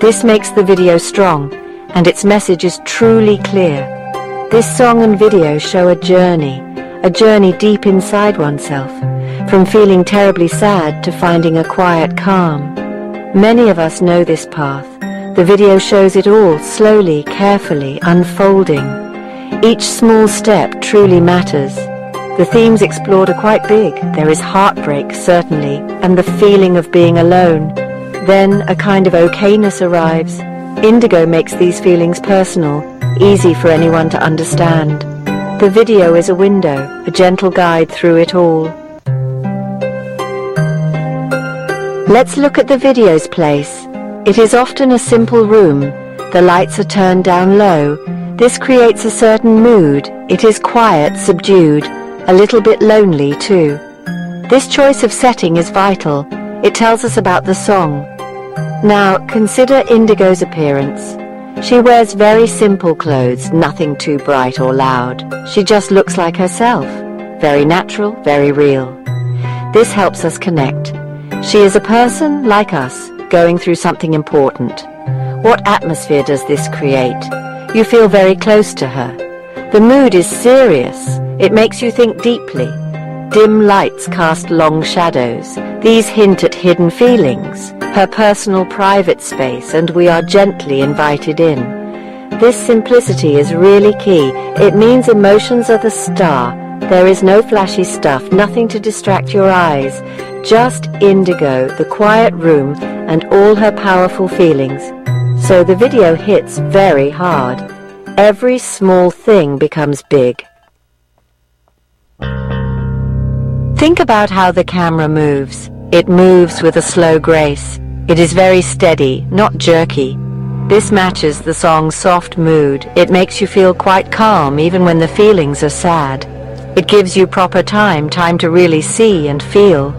Speaker 15: This makes the video strong, and its message is truly clear. This song and video show a journey, a journey deep inside oneself, from feeling terribly sad to finding a quiet calm. Many of us know this path. The video shows it all slowly, carefully, unfolding. Each small step truly matters. The themes explored are quite big. There is heartbreak, certainly, and the feeling of being alone. Then a kind of okayness arrives. Indigo makes these feelings personal, easy for anyone to understand. The video is a window, a gentle guide through it all. Let's look at the video's place. It is often a simple room. The lights are turned down low. This creates a certain mood. It is quiet, subdued, a little bit lonely too. This choice of setting is vital. It tells us about the song. Now, consider Indigo's appearance. She wears very simple clothes, nothing too bright or loud. She just looks like herself. Very natural, very real. This helps us connect. She is a person like us, going through something important. What atmosphere does this create? You feel very close to her. The mood is serious. It makes you think deeply. Dim lights cast long shadows. These hint at hidden feelings, her personal private space, and we are gently invited in. This simplicity is really key. It means emotions are the star. There is no flashy stuff, nothing to distract your eyes. Just indigo, the quiet room, and all her powerful feelings. So the video hits very hard. Every small thing becomes big. Think about how the camera moves. It moves with a slow grace. It is very steady, not jerky. This matches the song's soft mood. It makes you feel quite calm even when the feelings are sad. It gives you proper time, time to really see and feel.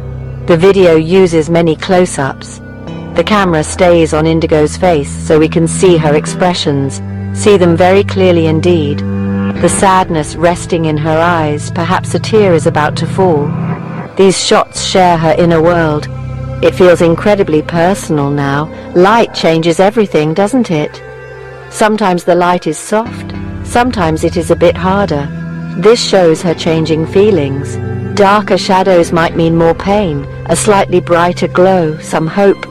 Speaker 15: The video uses many close-ups. The camera stays on Indigo's face so we can see her expressions, see them very clearly indeed. The sadness resting in her eyes, perhaps a tear is about to fall. These shots share her inner world. It feels incredibly personal now. Light changes everything, doesn't it? Sometimes the light is soft, sometimes it is a bit harder. This shows her changing feelings. Darker shadows might mean more pain, a slightly brighter glow, some hope.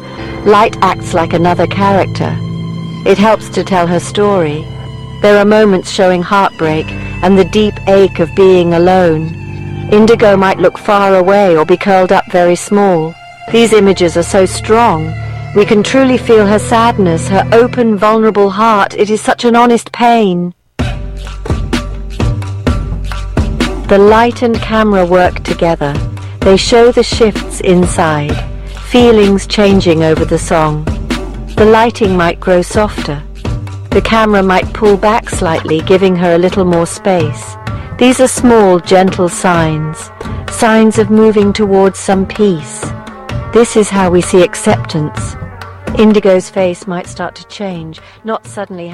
Speaker 15: Light acts like another character. It helps to tell her story. There are moments showing heartbreak and the deep ache of being alone. Indigo might look far away or be curled up very small. These images are so strong. We can truly feel her sadness, her open, vulnerable heart. It is such an honest pain. The light and camera work together. They show the shifts inside, feelings changing over the song. The lighting might grow softer. The camera might pull back slightly, giving her a little more space. These are small, gentle signs, signs of moving towards some peace. This is how we see acceptance. Indigo's face might start to change, not suddenly